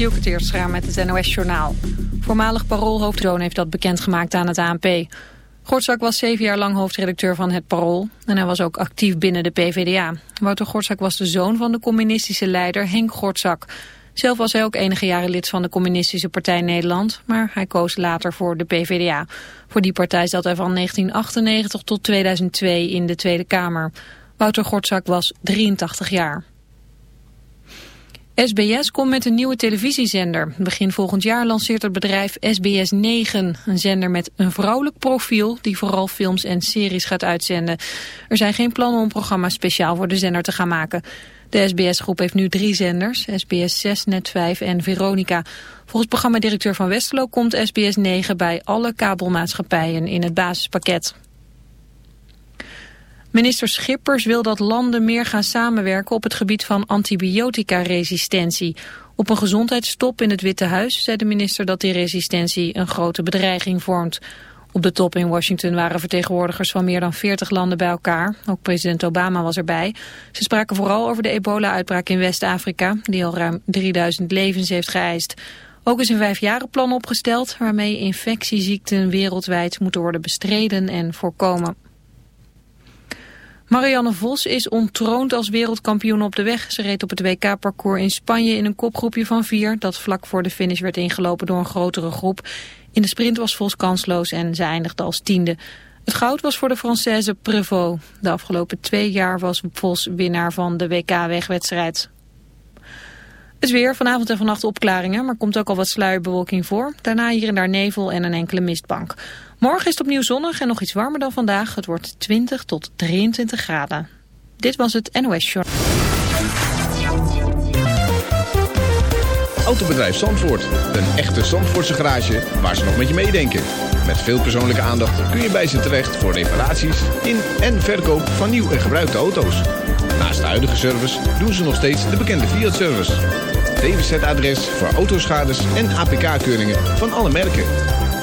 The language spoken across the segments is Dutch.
Dielke Teerstra met het NOS-journaal. Voormalig paroolhoofdzoon heeft dat bekendgemaakt aan het ANP. Gortzak was zeven jaar lang hoofdredacteur van het Parool en hij was ook actief binnen de PvdA. Wouter Gortzak was de zoon van de communistische leider Henk Gortzak. Zelf was hij ook enige jaren lid van de Communistische Partij Nederland, maar hij koos later voor de PvdA. Voor die partij zat hij van 1998 tot 2002 in de Tweede Kamer. Wouter Gortzak was 83 jaar. SBS komt met een nieuwe televisiezender. Begin volgend jaar lanceert het bedrijf SBS 9, een zender met een vrouwelijk profiel die vooral films en series gaat uitzenden. Er zijn geen plannen om programma's speciaal voor de zender te gaan maken. De SBS-groep heeft nu drie zenders, SBS 6, Net 5 en Veronica. Volgens programmadirecteur van Westerlo komt SBS 9 bij alle kabelmaatschappijen in het basispakket. Minister Schippers wil dat landen meer gaan samenwerken op het gebied van antibioticaresistentie. Op een gezondheidstop in het Witte Huis zei de minister dat die resistentie een grote bedreiging vormt. Op de top in Washington waren vertegenwoordigers van meer dan 40 landen bij elkaar. Ook president Obama was erbij. Ze spraken vooral over de ebola-uitbraak in West-Afrika, die al ruim 3000 levens heeft geëist. Ook is een vijfjarenplan opgesteld waarmee infectieziekten wereldwijd moeten worden bestreden en voorkomen. Marianne Vos is ontroond als wereldkampioen op de weg. Ze reed op het WK-parcours in Spanje in een kopgroepje van vier... dat vlak voor de finish werd ingelopen door een grotere groep. In de sprint was Vos kansloos en ze eindigde als tiende. Het goud was voor de Française Prevot. De afgelopen twee jaar was Vos winnaar van de WK-wegwedstrijd. Het weer, vanavond en vannacht opklaringen, maar komt ook al wat sluierbewolking voor. Daarna hier en daar nevel en een enkele mistbank. Morgen is het opnieuw zonnig en nog iets warmer dan vandaag. Het wordt 20 tot 23 graden. Dit was het NOS Short. Autobedrijf Zandvoort. Een echte Zandvoortse garage waar ze nog met je meedenken. Met veel persoonlijke aandacht kun je bij ze terecht voor reparaties in en verkoop van nieuw en gebruikte auto's. Naast de huidige service doen ze nog steeds de bekende Fiat-service. DWZ-adres voor autoschades en APK-keuringen van alle merken.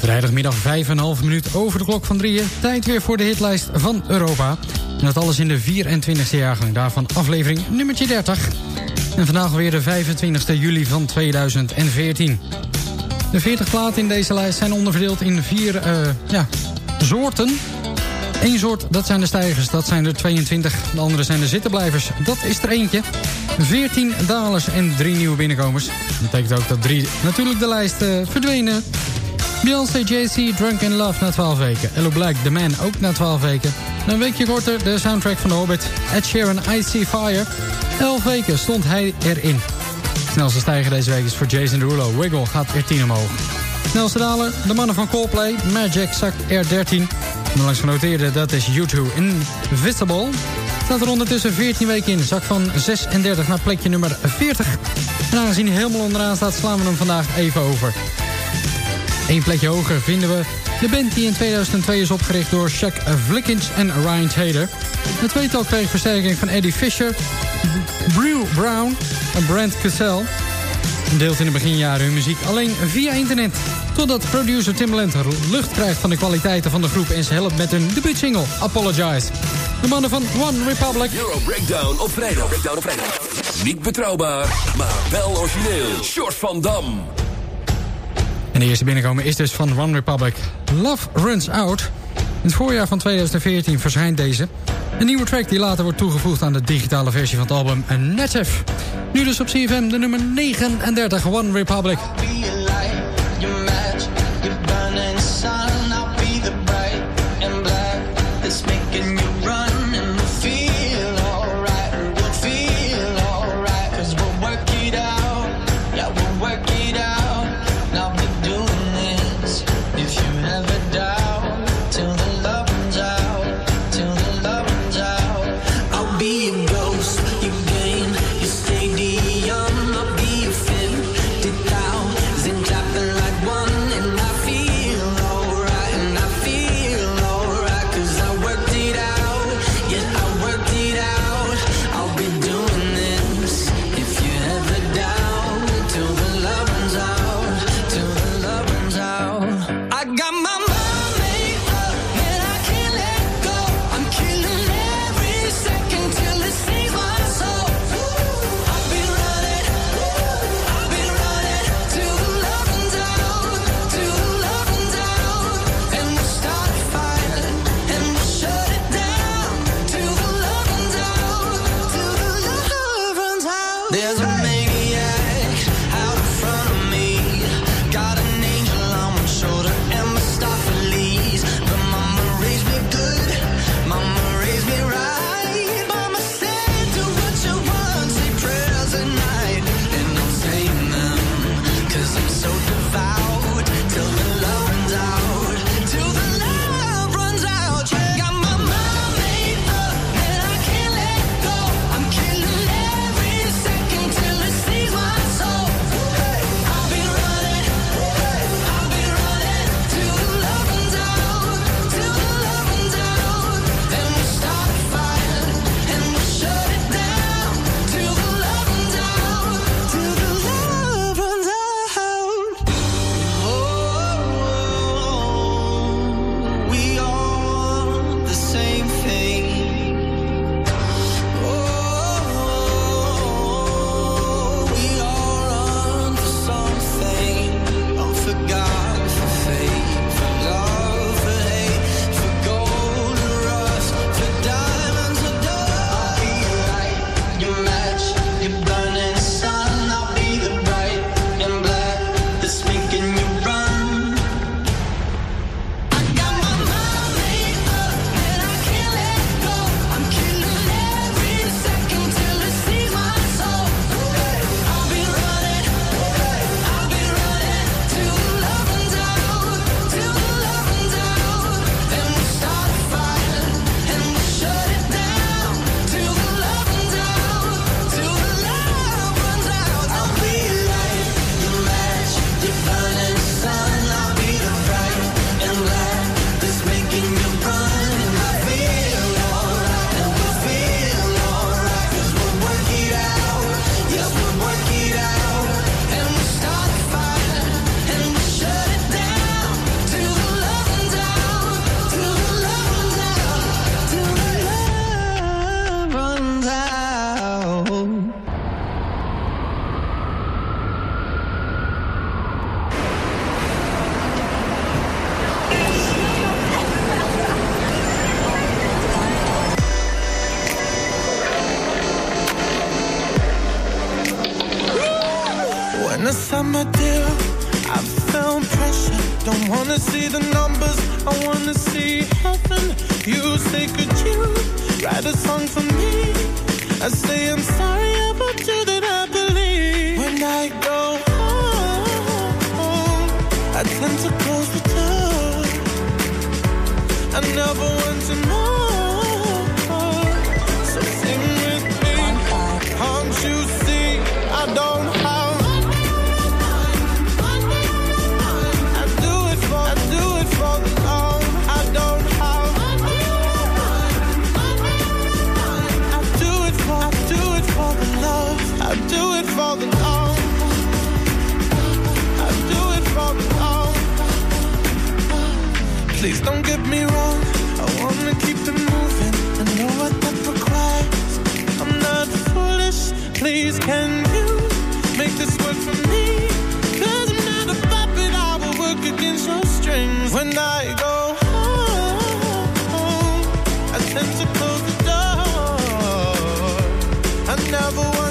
Vrijdagmiddag 5,5 minuut over de klok van drieën. Tijd weer voor de hitlijst van Europa. En dat alles in de 24e jaargang. Daarvan aflevering nummertje 30. En vandaag weer de 25e juli van 2014. De 40 platen in deze lijst zijn onderverdeeld in vier uh, ja, soorten. Eén soort, dat zijn de stijgers, dat zijn er 22. De andere zijn de zittenblijvers, dat is er eentje. 14 dalers en drie nieuwe binnenkomers. Dat betekent ook dat drie natuurlijk de lijst uh, verdwenen. Beyoncé, JC, Drunk in Love na 12 weken. Hello Black, The Man ook na 12 weken. Een weekje korter de soundtrack van Orbit. Ed Sheeran, I See Fire. 11 weken stond hij erin. Snelste stijger deze week is voor Jason Derulo. Wiggle gaat er 10 omhoog. Snelste daler, de mannen van Coldplay. Magic zakt er 13. De langs genoteerde, dat is U2 Invisible. Staat er ondertussen 14 weken in. Zak van 36 naar plekje nummer 40. En aangezien hij helemaal onderaan staat, slaan we hem vandaag even over. Eén plekje hoger vinden we de band die in 2002 is opgericht door Shaq Vlickens en Ryan Taylor. Het tweetal kreeg versterking van Eddie Fisher, Brew Brown en Brent Cassell. Deelt in de beginjaren hun muziek alleen via internet. Totdat producer Timbaland lucht krijgt van de kwaliteiten van de groep... en ze helpt met hun debuutsingle Apologize. De mannen van One Republic... Euro Breakdown op vrijdag. Breakdown op vrijdag. Niet betrouwbaar, maar wel origineel. Short van Dam. En de eerste binnenkomen is dus van One Republic. Love Runs Out. In het voorjaar van 2014 verschijnt deze. Een nieuwe track die later wordt toegevoegd aan de digitale versie van het album Native. Nu dus op CFM de nummer 39, One Republic. Making you You say, could you write a song for me? I say, I'm sorry about you that I believe. When I go home, I tend to close the door. I never want to know. Please don't get me wrong. I wanna keep them moving. I know what that requires. I'm not foolish. Please, can you make this work for me? i I'm not a puppet. I will work against your strings when I go home. I tend to close the door. I never want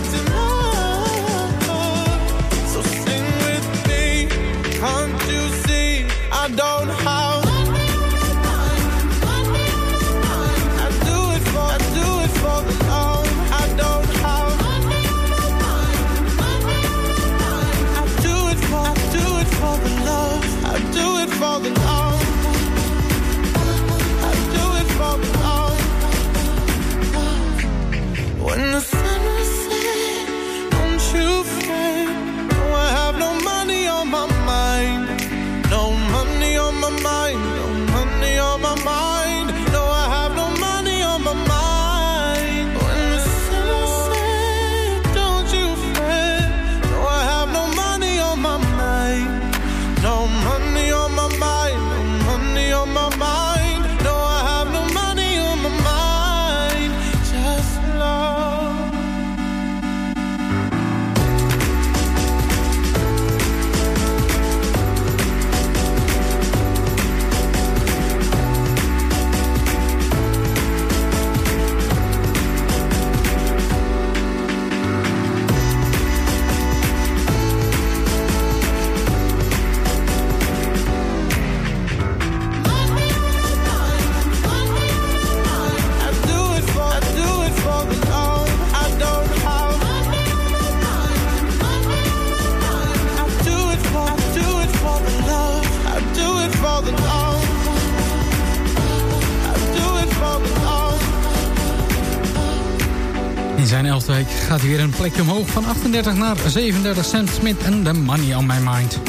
een plekje omhoog van 38 naar 37 Sam Smith en The Money on My Mind.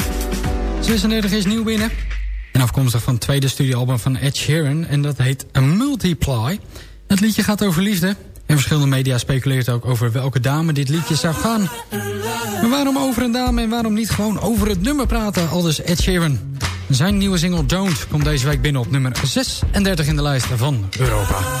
36 is nieuw binnen. En afkomstig van het tweede studioalbum van Ed Sheeran en dat heet A Multiply. Het liedje gaat over liefde. En verschillende media speculeren ook over welke dame dit liedje zou gaan. Maar waarom over een dame en waarom niet gewoon over het nummer praten, al dus Ed Sheeran. Zijn nieuwe single Don't komt deze week binnen op nummer 36 in de lijst van Europa.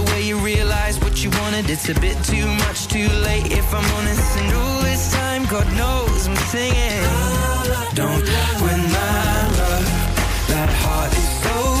you realize what you wanted. It's a bit too much, too late, if I'm honest. And all this time, God knows I'm singing. Don't win my love. That heart is so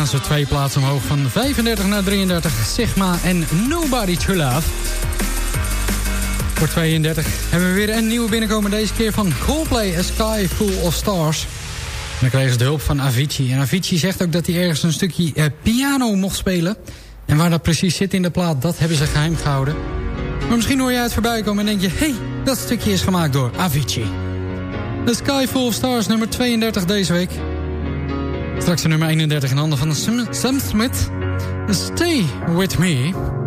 Gaan ze twee plaatsen omhoog van 35 naar 33. Sigma en Nobody to Love. Voor 32 hebben we weer een nieuwe binnenkomen. Deze keer van Coldplay, A Sky Full of Stars. En dan kregen ze de hulp van Avicii. En Avicii zegt ook dat hij ergens een stukje eh, piano mocht spelen. En waar dat precies zit in de plaat, dat hebben ze geheim gehouden. Maar misschien hoor jij het voorbij komen en denk je... hey, dat stukje is gemaakt door Avicii. The Sky Full of Stars, nummer 32 deze week. Straks nummer 31 in handen van Sam, Sam Smith. Stay with me.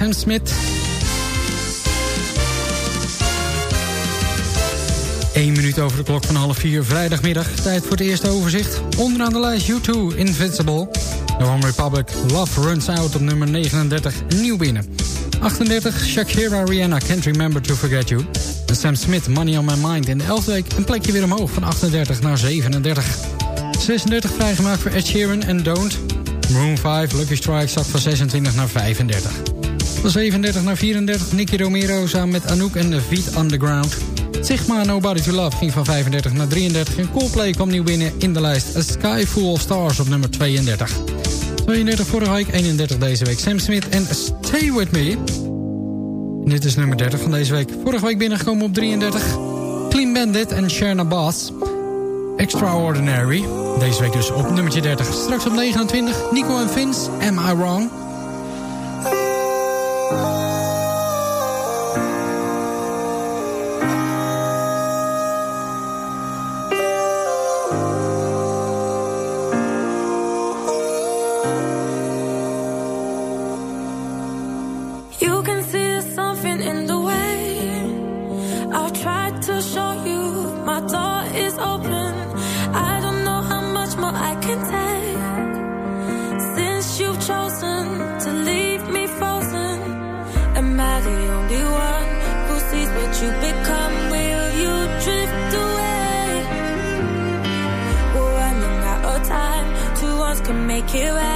31 deze week, Sam Smith. 1 minuut over de klok van half 4, vrijdagmiddag. Tijd voor het eerste overzicht. Onderaan de lijst U2, Invincible. The One Republic, Love Runs Out op nummer 39, nieuw binnen. 38, Shakira, Rihanna, Can't Remember to Forget You. En Sam Smith, Money on My Mind. In de 11e week een plekje weer omhoog, van 38 naar 37. 36 vrijgemaakt voor Ed Sheeran en Don't. Room 5, Lucky Strike, zakt van 26 naar 35. Van 37 naar 34, Nicky Romero samen met Anouk en The Feet Underground. Sigma Nobody to Love ging van 35 naar 33. En Coldplay kwam nieuw binnen in de lijst. A Sky Full of Stars op nummer 32. 32 vorige week, 31 deze week. Sam Smith en Stay With Me. Dit is nummer 30 van deze week. Vorige week binnengekomen op 33. Clean Bandit en Sherna Bass. Extraordinary. Deze week dus op nummertje 30. Straks op 29. Nico en Vince. Am I Wrong? Make.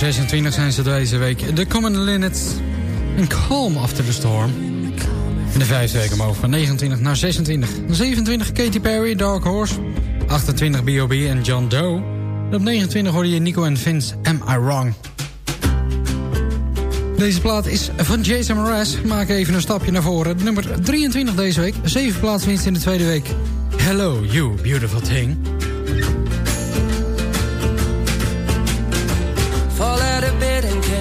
Nummer 26 zijn ze deze week. The Common Linnets en Calm After the Storm. In de vijfde week omhoog van 29 naar 26. 27 Katy Perry, Dark Horse. 28 B.O.B. en John Doe. En op 29 hoorde je Nico en Vince, Am I Wrong? Deze plaat is van Jason Mraz. Maak even een stapje naar voren. Nummer 23 deze week. 7 plaatswinst in de tweede week. Hello, you beautiful thing.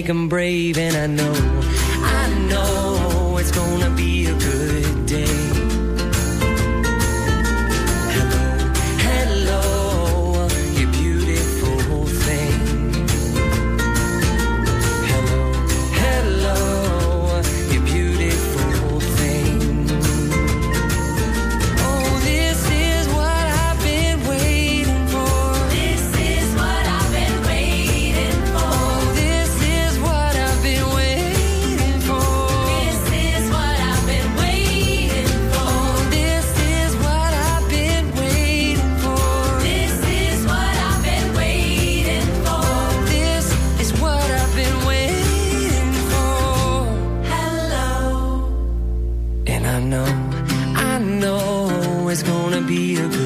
make them brave and I know always gonna be a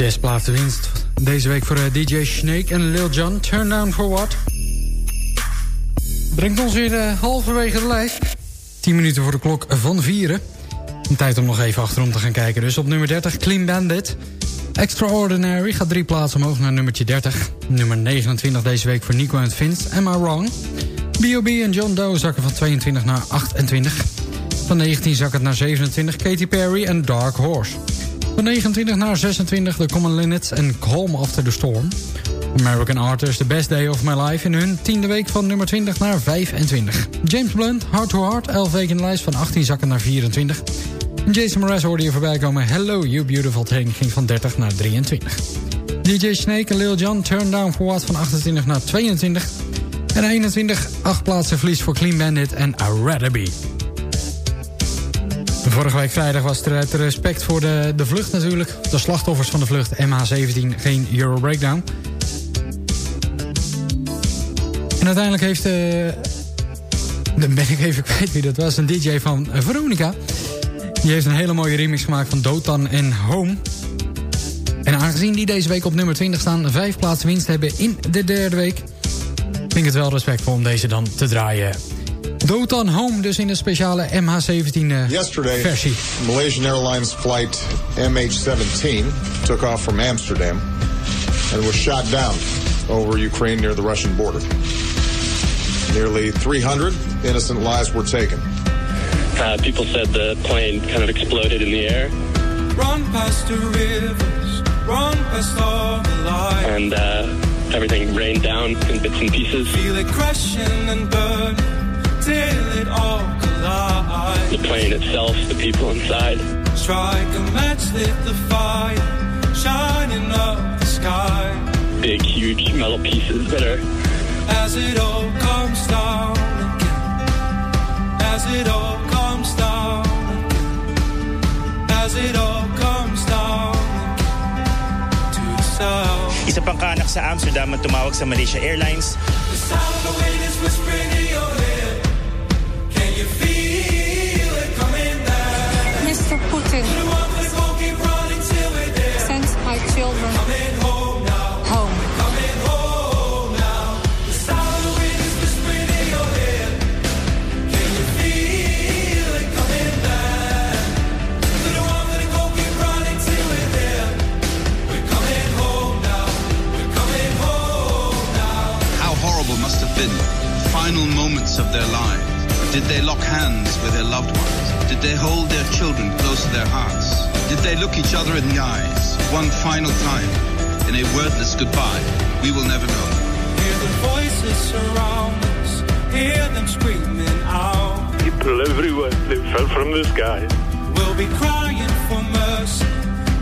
Zes plaatsen winst. Deze week voor eh, DJ Snake en Lil Jon. Turn down for what? Brengt ons weer uh, halverwege de lijst. 10 minuten voor de klok van vieren. Tijd om nog even achterom te gaan kijken. Dus op nummer 30 Clean Bandit. Extraordinary gaat drie plaatsen omhoog naar nummertje 30. Nummer 29 deze week voor Nico en Vince. Am I Wrong? B.O.B. en John Doe zakken van 22 naar 28. Van 19 zak het naar 27 Katy Perry en Dark Horse. Van 29 naar 26 The Common Linnets en Calm After the Storm. American Artists The Best Day of My Life in hun tiende week van nummer 20 naar 25. James Blunt, Heart to Heart, 11 weken in de lijst van 18 zakken naar 24. En Jason Mraz hoorde je voorbij komen. Hello You Beautiful Thing ging van 30 naar 23. DJ Snake en Lil Jon Turn Down For What van 28 naar 22. En 21, 8 plaatsen verlies voor Clean Bandit en I Rather Be. Vorige week vrijdag was er uit respect voor de, de vlucht natuurlijk. De slachtoffers van de vlucht MH17 geen Euro Breakdown. En uiteindelijk heeft... Uh, dan ben ik even kwijt wie dat was. Een DJ van Veronica. Die heeft een hele mooie remix gemaakt van Dotan en Home. En aangezien die deze week op nummer 20 staan... vijf plaatsen winst hebben in de derde week... vind ik het wel respectvol om deze dan te draaien. Dotan Home dus in de speciale MH17 uh, Yesterday, versie. Malaysian Airlines flight MH17 took off from Amsterdam and was shot down over Ukraine near the Russian border. Nearly 300 innocent lives were taken. Uh, people said the plane kind of exploded in the air. Run past the rivers, run past all the light. And uh, everything rained down in bits and pieces. Feel it crashing and burn till it all collides. The plane itself, the people inside. Strike a match, lit the fire, shining up the sky. Big, huge metal pieces that are As it all comes down again. As it all comes down again. As it all comes down again. To the south. Isa pang kaanak sa Amsterdam ang tumawag sa Malaysia Airlines. The sound of the wind is whispering in your to my children home. How horrible must have been final moments of their lives. Did they lock hands with their loved ones? Did they hold their children close to their hearts? Did they look each other in the eyes one final time in a wordless goodbye? We will never know. Hear the voices surround us. Hear them screaming out. People everywhere, they fell from the sky. We'll be crying for mercy.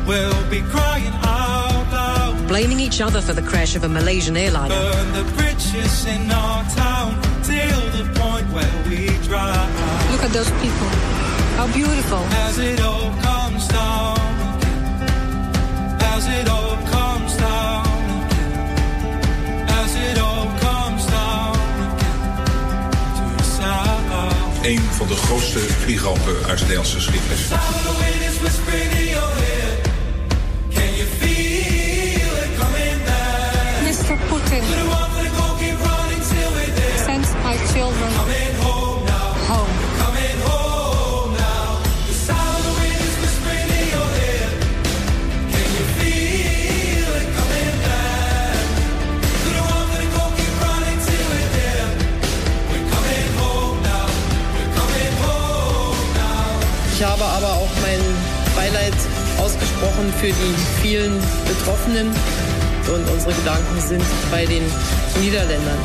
We'll be crying out loud. Blaming each other for the crash of a Malaysian airliner. Burn the bridges in our town till the point where we drown. Look at those people. How beautiful. As it all comes down. As it all comes down again. As it all comes down. Een van de grootste vliegrampen uit de Nederlandse geschiedenis. Sound of the wind is ausgesprochen für die vielen Betroffenen und unsere Gedanken sind bei den Niederländern.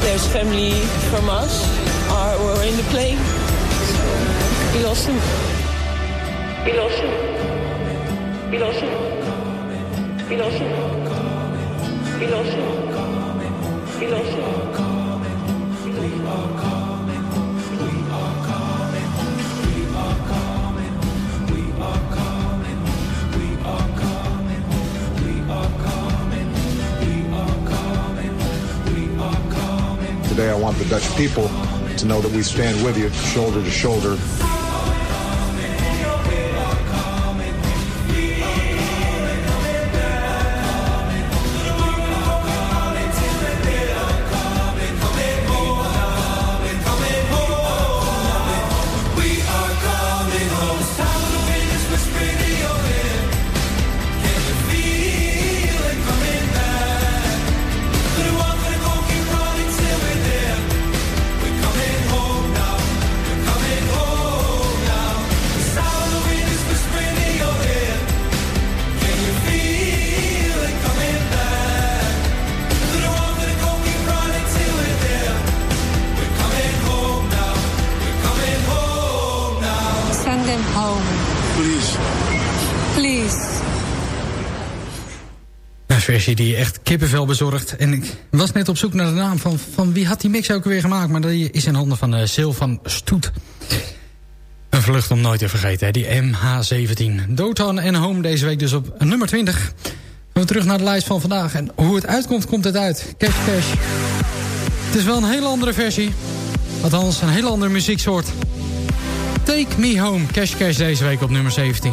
There's family from us are were in the plane. We lost them. We lost them. We lost them. We lost them. Today, I want the Dutch people to know that we stand with you, shoulder to shoulder. Bezorgt. En ik was net op zoek naar de naam van, van wie had die mix ook weer gemaakt. Maar die is in handen van uh, van Stoet. Een vlucht om nooit te vergeten, hè? die MH17. Doton en Home deze week dus op nummer 20. Gaan we terug naar de lijst van vandaag. En hoe het uitkomt, komt het uit. Cash Cash. Het is wel een hele andere versie. Althans, een hele andere muzieksoort. Take Me Home. Cash Cash deze week op nummer 17.